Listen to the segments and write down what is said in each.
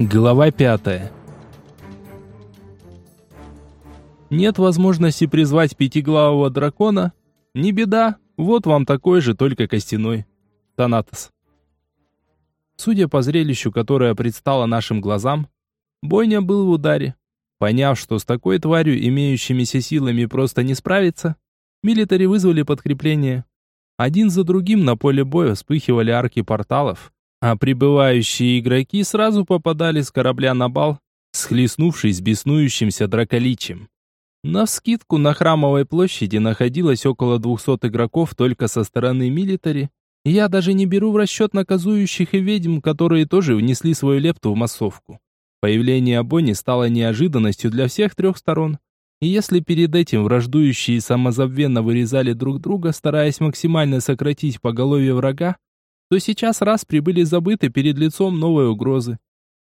Глава пятая. Нет возможности призвать пятиглавого дракона? Не беда, вот вам такой же, только костяной. Танатос. Судя по зрелищу, которое предстало нашим глазам, Бойня был в ударе. Поняв, что с такой тварью, имеющимися силами, просто не справиться, милитари вызвали подкрепление. Один за другим на поле боя вспыхивали арки порталов, а прибывающие игроки сразу попадали с корабля на бал, схлестнувшись с беснующимся драколичем. На вскидку на Храмовой площади находилось около 200 игроков только со стороны милитари. Я даже не беру в расчет наказующих и ведьм, которые тоже внесли свою лепту в массовку. Появление Бонни стало неожиданностью для всех трех сторон. И если перед этим враждующие самозабвенно вырезали друг друга, стараясь максимально сократить поголовье врага, то сейчас раз прибыли забыты перед лицом новой угрозы.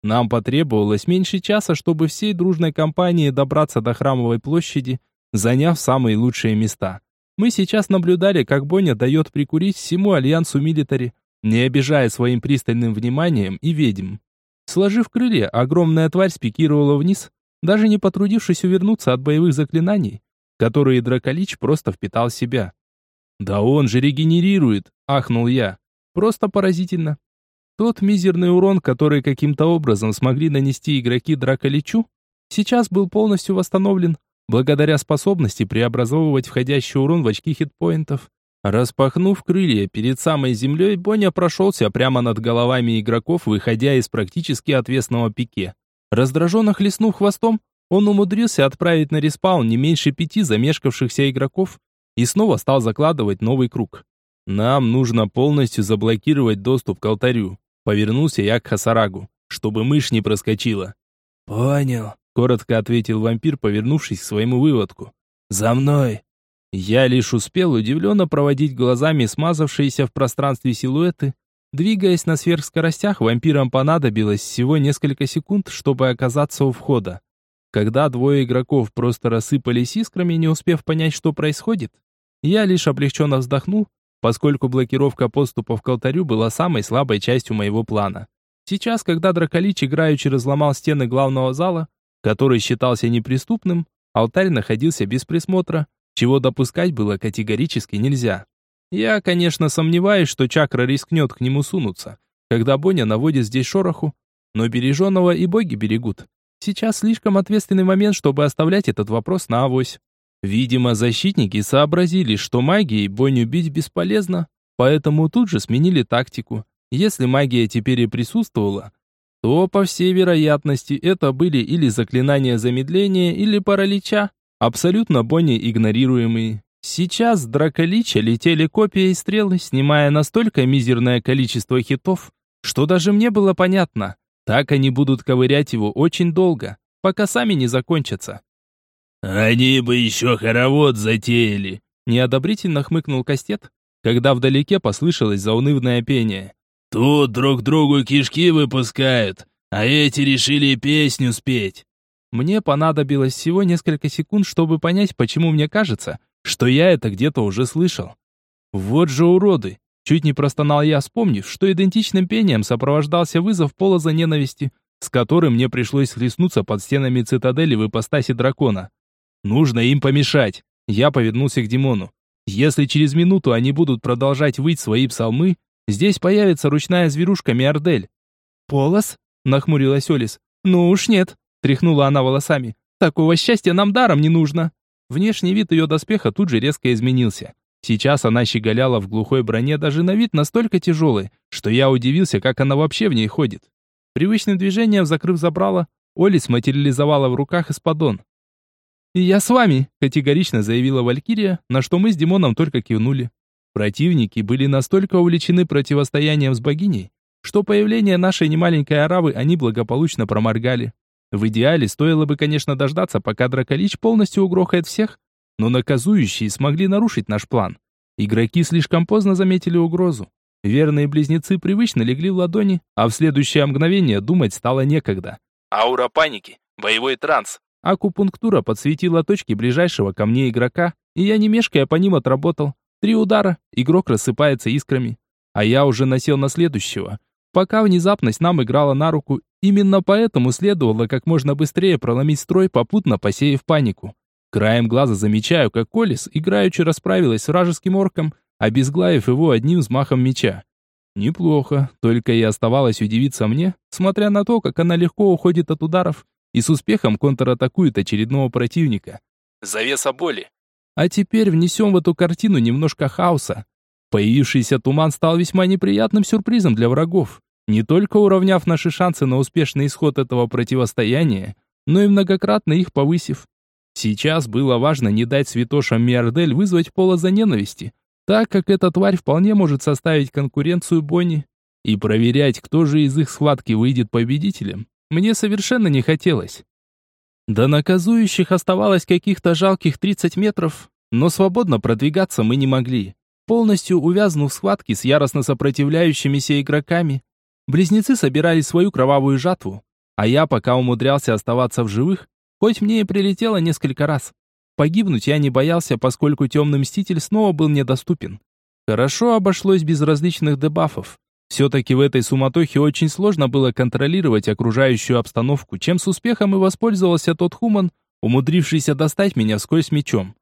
Нам потребовалось меньше часа, чтобы всей дружной компанией добраться до Храмовой площади, заняв самые лучшие места. Мы сейчас наблюдали, как Боня дает прикурить всему альянсу милитари, не обижая своим пристальным вниманием и ведьм. Сложив крылья, огромная тварь спикировала вниз, даже не потрудившись увернуться от боевых заклинаний, которые Драколич просто впитал в себя. «Да он же регенерирует!» – ахнул я. Просто поразительно. Тот мизерный урон, который каким-то образом смогли нанести игроки Драколичу, сейчас был полностью восстановлен, благодаря способности преобразовывать входящий урон в очки хитпоинтов. Распахнув крылья перед самой землей, Боня прошелся прямо над головами игроков, выходя из практически отвесного пике. Раздраженно хлестнув хвостом, он умудрился отправить на респаун не меньше пяти замешкавшихся игроков и снова стал закладывать новый круг. Нам нужно полностью заблокировать доступ к алтарю. Повернулся я к Хасарагу, чтобы мышь не проскочила. Понял, коротко ответил вампир, повернувшись к своему выводку. За мной. Я лишь успел удивленно проводить глазами смазавшиеся в пространстве силуэты. Двигаясь на сверхскоростях, вампирам понадобилось всего несколько секунд, чтобы оказаться у входа. Когда двое игроков просто рассыпались искрами, не успев понять, что происходит, я лишь облегченно вздохнул поскольку блокировка подступов к алтарю была самой слабой частью моего плана. Сейчас, когда Драколич играючи разломал стены главного зала, который считался неприступным, алтарь находился без присмотра, чего допускать было категорически нельзя. Я, конечно, сомневаюсь, что чакра рискнет к нему сунуться, когда Боня наводит здесь шороху, но береженного и боги берегут. Сейчас слишком ответственный момент, чтобы оставлять этот вопрос на авось. Видимо, защитники сообразили, что магией Боню бить бесполезно, поэтому тут же сменили тактику. Если магия теперь и присутствовала, то, по всей вероятности, это были или заклинания замедления, или паралича, абсолютно Бонни игнорируемые. Сейчас с Драколича летели копии и стрелы, снимая настолько мизерное количество хитов, что даже мне было понятно. Так они будут ковырять его очень долго, пока сами не закончатся. «Они бы еще хоровод затеяли!» Неодобрительно хмыкнул Кастет, когда вдалеке послышалось заунывное пение. «Тут друг другу кишки выпускают, а эти решили песню спеть!» Мне понадобилось всего несколько секунд, чтобы понять, почему мне кажется, что я это где-то уже слышал. Вот же уроды! Чуть не простонал я, вспомнив, что идентичным пением сопровождался вызов полоза ненависти, с которым мне пришлось хлестнуться под стенами цитадели в ипостаси дракона. Нужно им помешать. Я повернулся к Димону. Если через минуту они будут продолжать выть свои псалмы, здесь появится ручная зверушка Миордель. «Полос?» — нахмурилась Олис. «Ну уж нет», — тряхнула она волосами. «Такого счастья нам даром не нужно». Внешний вид ее доспеха тут же резко изменился. Сейчас она щеголяла в глухой броне, даже на вид настолько тяжелой, что я удивился, как она вообще в ней ходит. Привычным движением, закрыв забрало, Олис материализовала в руках исподон. «Я с вами», — категорично заявила Валькирия, на что мы с Димоном только кивнули. Противники были настолько увлечены противостоянием с богиней, что появление нашей немаленькой аравы они благополучно проморгали. В идеале стоило бы, конечно, дождаться, пока Драколич полностью угрохает всех, но наказующие смогли нарушить наш план. Игроки слишком поздно заметили угрозу. Верные близнецы привычно легли в ладони, а в следующее мгновение думать стало некогда. Аура паники, боевой транс, Акупунктура подсветила точки ближайшего ко мне игрока, и я не мешкая по ним отработал. Три удара, игрок рассыпается искрами. А я уже насел на следующего. Пока внезапность нам играла на руку, именно поэтому следовало как можно быстрее проломить строй, попутно посеяв панику. Краем глаза замечаю, как Колес играючи расправилась с вражеским орком, обезглавив его одним взмахом меча. Неплохо, только и оставалось удивиться мне, смотря на то, как она легко уходит от ударов и с успехом контратакует очередного противника. Завеса боли. А теперь внесем в эту картину немножко хаоса. Появившийся туман стал весьма неприятным сюрпризом для врагов, не только уравняв наши шансы на успешный исход этого противостояния, но и многократно их повысив. Сейчас было важно не дать святошам Миардель вызвать полоза ненависти, так как эта тварь вполне может составить конкуренцию Бонни. И проверять, кто же из их схватки выйдет победителем, мне совершенно не хотелось. До наказующих оставалось каких-то жалких 30 метров, но свободно продвигаться мы не могли. Полностью увязнув в схватке с яростно сопротивляющимися игроками, близнецы собирали свою кровавую жатву, а я пока умудрялся оставаться в живых, хоть мне и прилетело несколько раз. Погибнуть я не боялся, поскольку темный мститель снова был недоступен. Хорошо обошлось без различных дебафов. Все-таки в этой суматохе очень сложно было контролировать окружающую обстановку, чем с успехом и воспользовался тот хуман, умудрившийся достать меня вскользь мечом.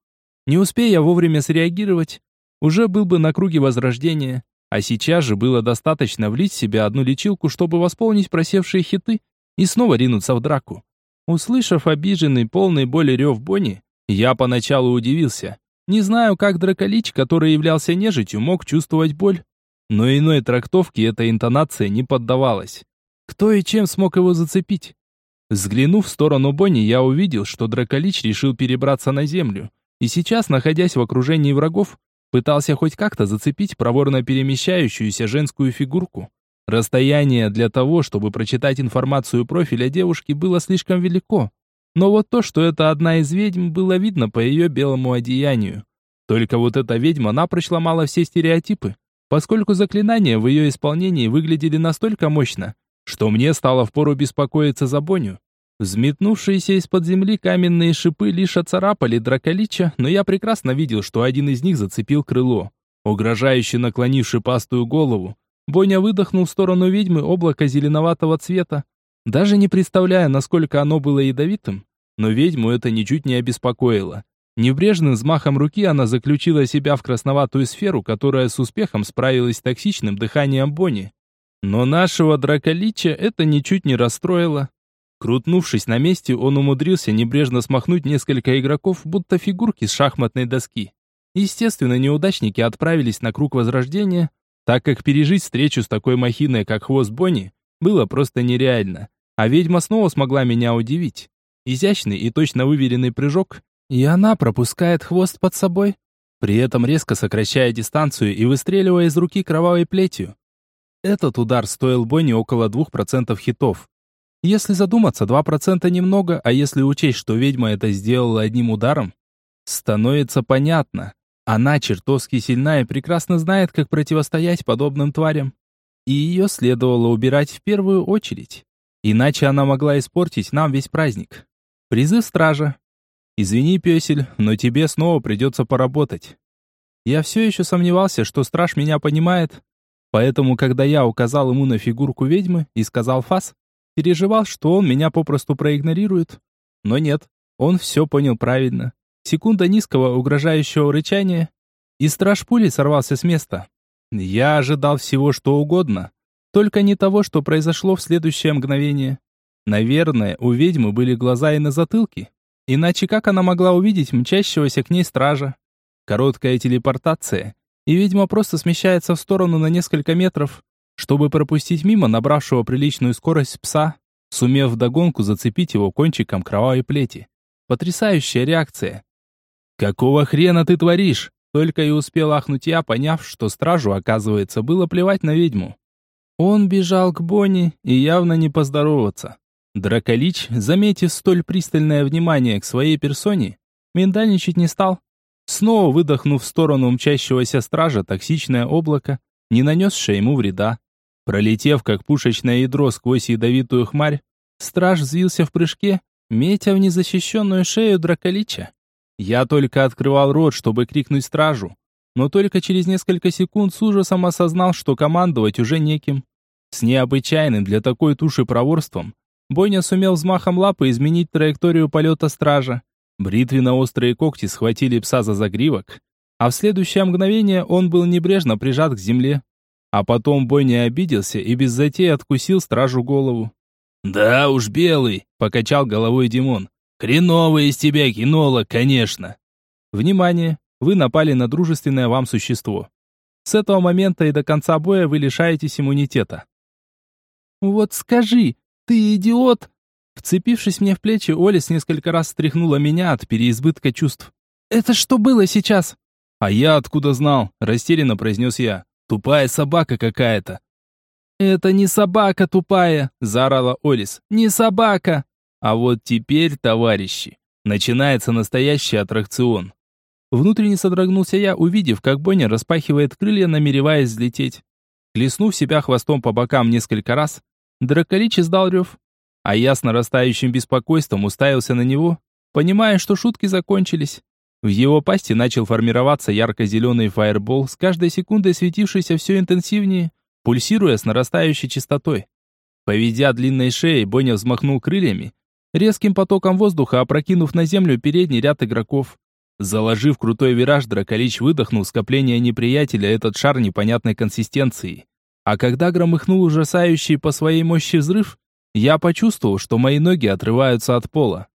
Не успея вовремя среагировать, уже был бы на круге возрождения, а сейчас же было достаточно влить в себя одну лечилку, чтобы восполнить просевшие хиты и снова ринуться в драку. Услышав обиженный, полный боли рев Бонни, я поначалу удивился. Не знаю, как Драколич, который являлся нежитью, мог чувствовать боль, но иной трактовке эта интонация не поддавалась. Кто и чем смог его зацепить? Взглянув в сторону Бонни, я увидел, что Драколич решил перебраться на землю, и сейчас, находясь в окружении врагов, пытался хоть как-то зацепить проворно перемещающуюся женскую фигурку. Расстояние для того, чтобы прочитать информацию профиля девушки, было слишком велико. Но вот то, что это одна из ведьм, было видно по ее белому одеянию. Только вот эта ведьма напрочь ломала все стереотипы поскольку заклинания в ее исполнении выглядели настолько мощно, что мне стало впору беспокоиться за Боню. Взметнувшиеся из-под земли каменные шипы лишь оцарапали драколича, но я прекрасно видел, что один из них зацепил крыло. Угрожающе наклонив шипастую голову, Боня выдохнул в сторону ведьмы облако зеленоватого цвета, даже не представляя, насколько оно было ядовитым, но ведьму это ничуть не обеспокоило. Небрежным взмахом руки она заключила себя в красноватую сферу, которая с успехом справилась с токсичным дыханием Бонни. Но нашего драколича это ничуть не расстроило. Крутнувшись на месте, он умудрился небрежно смахнуть несколько игроков, будто фигурки с шахматной доски. Естественно, неудачники отправились на круг возрождения, так как пережить встречу с такой махиной, как хвост Бонни, было просто нереально. А ведьма снова смогла меня удивить. Изящный и точно выверенный прыжок, и она пропускает хвост под собой, при этом резко сокращая дистанцию и выстреливая из руки кровавой плетью. Этот удар стоил Бонни около 2% хитов. Если задуматься, 2% немного, а если учесть, что ведьма это сделала одним ударом, становится понятно. Она чертовски сильна и прекрасно знает, как противостоять подобным тварям. И ее следовало убирать в первую очередь. Иначе она могла испортить нам весь праздник. Призыв стража. «Извини, песель, но тебе снова придется поработать». Я все еще сомневался, что страж меня понимает, поэтому, когда я указал ему на фигурку ведьмы и сказал фас, переживал, что он меня попросту проигнорирует. Но нет, он все понял правильно. Секунда низкого угрожающего рычания, и страж пули сорвался с места. Я ожидал всего, что угодно, только не того, что произошло в следующее мгновение. Наверное, у ведьмы были глаза и на затылке, Иначе как она могла увидеть мчащегося к ней стража? Короткая телепортация, и ведьма просто смещается в сторону на несколько метров, чтобы пропустить мимо набравшего приличную скорость пса, сумев вдогонку зацепить его кончиком кровавой плети. Потрясающая реакция. «Какого хрена ты творишь?» Только и успел ахнуть я, поняв, что стражу, оказывается, было плевать на ведьму. Он бежал к Бонни и явно не поздороваться. Драколич, заметив столь пристальное внимание к своей персоне, миндальничать не стал. Снова выдохнув в сторону мчащегося стража токсичное облако, не нанесшее ему вреда. Пролетев, как пушечное ядро сквозь ядовитую хмарь, страж взвился в прыжке, метя в незащищенную шею драколича. Я только открывал рот, чтобы крикнуть стражу, но только через несколько секунд с ужасом осознал, что командовать уже неким. С необычайным для такой туши проворством Бойня сумел взмахом лапы изменить траекторию полета стража. Бритвенно-острые когти схватили пса за загривок, а в следующее мгновение он был небрежно прижат к земле. А потом Бойня обиделся и без затей откусил стражу голову. «Да уж, белый!» — покачал головой Димон. «Хреновый из тебя кинолог, конечно!» Внимание! Вы напали на дружественное вам существо. С этого момента и до конца боя вы лишаетесь иммунитета. «Вот скажи, ты идиот!» Вцепившись мне в плечи, Олис несколько раз стряхнула меня от переизбытка чувств. «Это что было сейчас?» «А я откуда знал?» – растерянно произнес я. «Тупая собака какая-то». «Это не собака тупая!» – заорала Олис. «Не собака!» А вот теперь, товарищи, начинается настоящий аттракцион. Внутренне содрогнулся я, увидев, как Бонни распахивает крылья, намереваясь взлететь. Хлестнув себя хвостом по бокам несколько раз, Драколич издал рев, а я с нарастающим беспокойством уставился на него, понимая, что шутки закончились. В его пасти начал формироваться ярко-зеленый фаербол, с каждой секундой светившийся все интенсивнее, пульсируя с нарастающей частотой. Поведя длинной шеей, Боня взмахнул крыльями, резким потоком воздуха опрокинув на землю передний ряд игроков. Заложив крутой вираж, Драколич выдохнул скопление неприятеля этот шар непонятной консистенции. А когда громыхнул ужасающий по своей мощи взрыв, я почувствовал, что мои ноги отрываются от пола.